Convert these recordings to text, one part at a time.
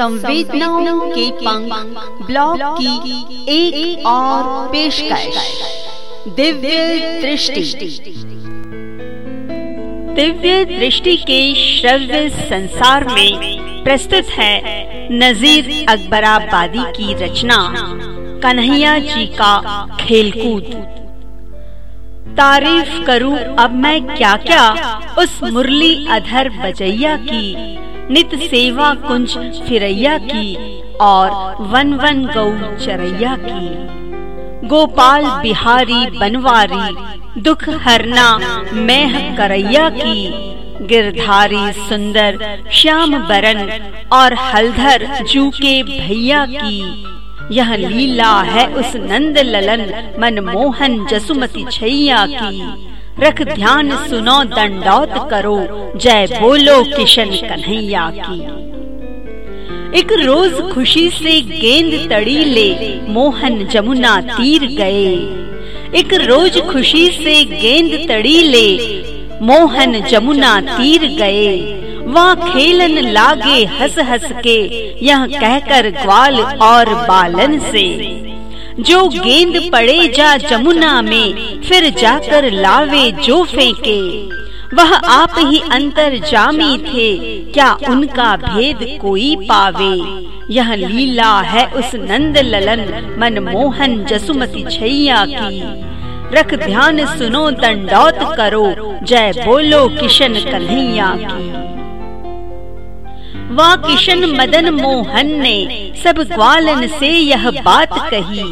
संवेदनाओं के पंख ब्लॉग की एक, एक और पेशकश। दिव्य दृष्टि। दिव्य दृष्टि के श्रव्य संसार में प्रस्तुत है नजीर अकबराबादी की रचना कन्हैया जी का खेलकूद। तारीफ़ करूँ अब मैं क्या क्या उस मुरली अधर बजैया की नित सेवा कुंज फिरैया की और वन वन गौ चरैया की। गोपाल बिहारी बनवारी, दुख हरना मैह करैया की। गिरधारी सुंदर श्याम बरन और हलधर जू के भैया की। यह लीला है उस नंद ललन मनमोहन जसुमती छैया की। रख ध्यान सुनो, दंडौत करो। जय बोलो किशन कन्हैया की। एक रोज खुशी से गेंद तड़ी ले, मोहन जमुना तीर गए। एक रोज खुशी से गेंद तड़ी ले, मोहन जमुना तीर गए। वहाँ खेलन लागे हंस हंस के, यह कहकर ग्वाल और बालन से। जो गेंद पड़े जा जमुना में, फिर जाकर लावे जो फेंके। वह आप ही अंतर जामी थे, क्या उनका भेद कोई पावे? यह लीला है उस नंद ललन मनमोहन जसुमती छैया की। रख ध्यान सुनो दंडौत करो, जय बोलो किशन कन्हैया की। वहाँ किशन मदन मोहन ने सब ग्वालन से यह बात कही।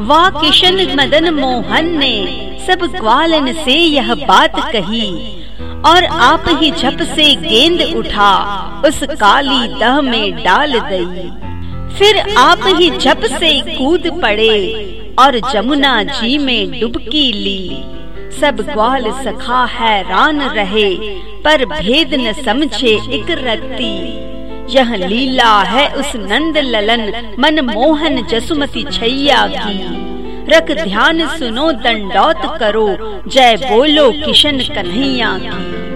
वाह किशन मदन मोहन ने सब ग्वालन से यह बात कही और आप ही झप से गेंद उठा, उस काली दह में डाल दई। फिर आप ही झप से कूद पड़े और जमुना जी में डुबकी ली। सब ग्वाल सखा हैरान रहे, पर भेद न समझे एक रत्ती। यह लीला है उस नंद ललन मन मोहन जसुमती छैया की। रख ध्यान सुनो दंडौत करो, जय बोलो किशन कन्हैया की।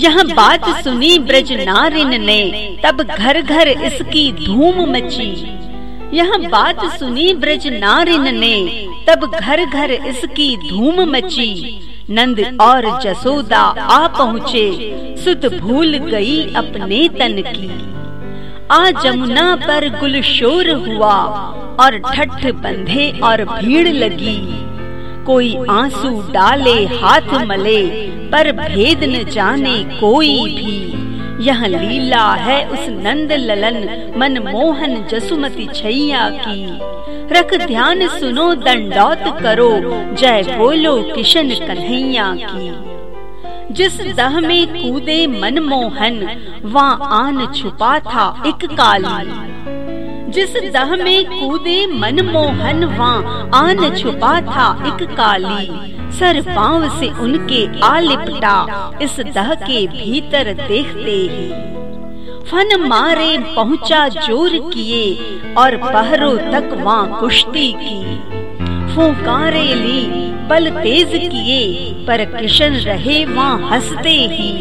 यह बात सुनी ब्रज नारिन ने, तब घर घर इसकी धूम मची। यह बात सुनी ब्रज नारिन ने तब घर घर इसकी धूम मची। नंद और जसोदा आ पहुँचे। सुत भूल गई अपने तन की। आ जमुना पर गुलशोर हुआ और ठठ बंधे और भीड़ लगी। कोई आँसू डाले, हाथ मले, पर भेद न जाने कोई भी। यह लीला है उस नंद ललन मनमोहन जसुमती छैया की। रख ध्यान सुनो, दंडौत करो। जय बोलो किशन कन्हैया की। जिस दह में कूदे मनमोहन वहाँ आन छुपा था एक काली। जिस दह में कूदे मनमोहन वहाँ आन छुपा था एक काली। सर पाँव से उनके आ लिपटा, इस दह के भीतर देखते ही। फन मारे पहुँचा ज़ोर किए और पहरों तक वहाँ कुश्ती की। फूकारे ली बल तेज किए, पर किशन रहे वहाँ हँसते ही।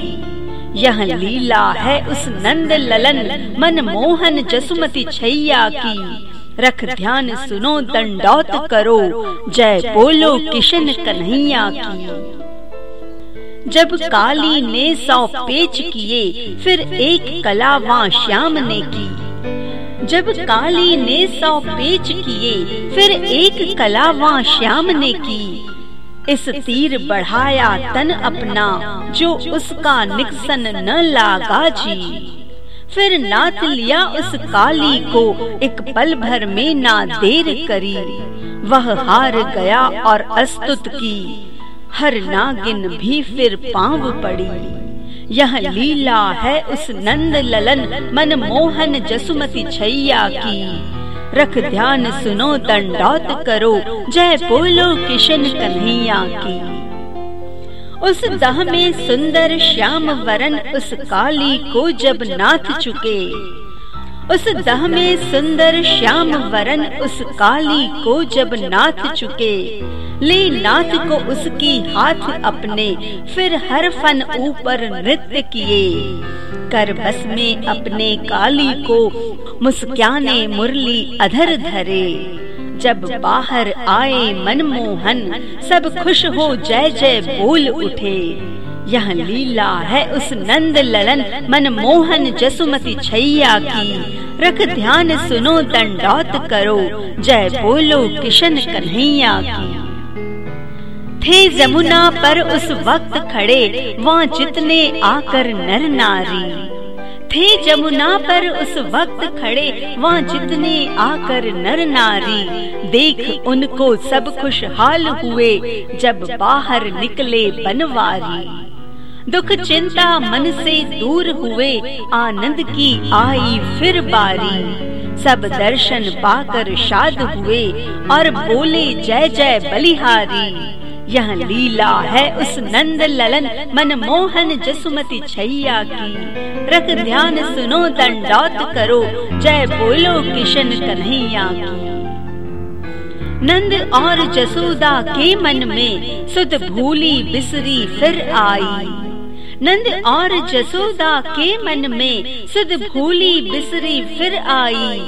यह लीला है उस नंद ललन, मन मोहन जसुमती छैया की। रख ध्यान सुनो, दंडौत करो, जय बोलो किशन कन्हैया की। जब काली ने सौ पेच किए, फिर एक कला वहाँ श्याम ने की। जब काली ने सौ पेच किए, फिर एक कला वहाँ श्याम ने की। इस तीर बढ़ाया तन अपना, जो उसका निकसन न लागा जी। फिर नाथ लिया उस काली को, एक पल भर में ना देर करी। वह हार गया और अस्तुत की। हर नागिन भी फिर पाँव पड़ी। यह लीला है उस नंद ललन मनमोहन जसुमती छैया की। रख ध्यान सुनो दंडौत करो। जय बोलो किशन कन्हैया की। उस दह में सुंदर श्याम वरन उस काली को जब नाथ चुके। उस दह में सुंदर श्याम वरन उस काली को जब नाथ चुके। ले नाथ को उसकी हाथ अपने, फिर हर फन ऊपर नृत्य किए। कर बस में अपने काली को मुस्क्याने मुरली अधर धरे। जब बाहर आए मनमोहन, सब खुश हो जय जय बोल उठे। यह लीला है उस नंद ललन मनमोहन जसुमती छैया की। रख ध्यान सुनो दंडौत करो। जय बोलो किशन कन्हैया की। थे जमुना पर उस वक्त खड़े वहाँ जितने आकर नर नारी थे जमुना पर उस वक्त खड़े वहाँ जितने आकर नर नारी देख उनको सब खुशहाल हुए जब बाहर निकले बनवारी। दुख चिंता मन से दूर हुए, आनंद की आई फिर बारी। सब दर्शन पाकर शाद हुए और बोले, जय जय बलिहारी। यह लीला है उस नंद ललन मनमोहन जसुमती छैया की। रख ध्यान सुनो, दंडौत करो, जय बोलो किशन कन्हैया की। नंद और जसोदा के मन में सुध भूली बिसरी फिर आई। नंद और जसोदा के मन में सुध भूली बिसरी फिर आई।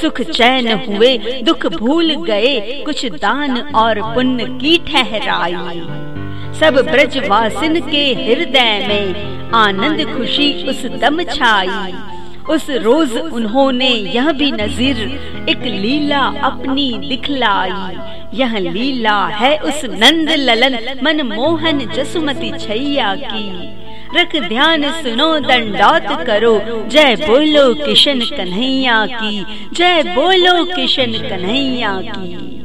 सुख चैन हुए दुख भूल गए कुछ दान और पुण्य की ठहराई। सब ब्रजवासिन के हृदय में आनंद खुशी उस दम छाई। उस रोज उन्होंने यह भी नजीर एक लीला अपनी दिखलाई। यह लीला है उस नंद ललन मन मोहन जसुमती छैया की। रख ध्यान सुनो, दंडौत करो। जय बोलो किशन कन्हैया की, जय बोलो किशन कन्हैया की।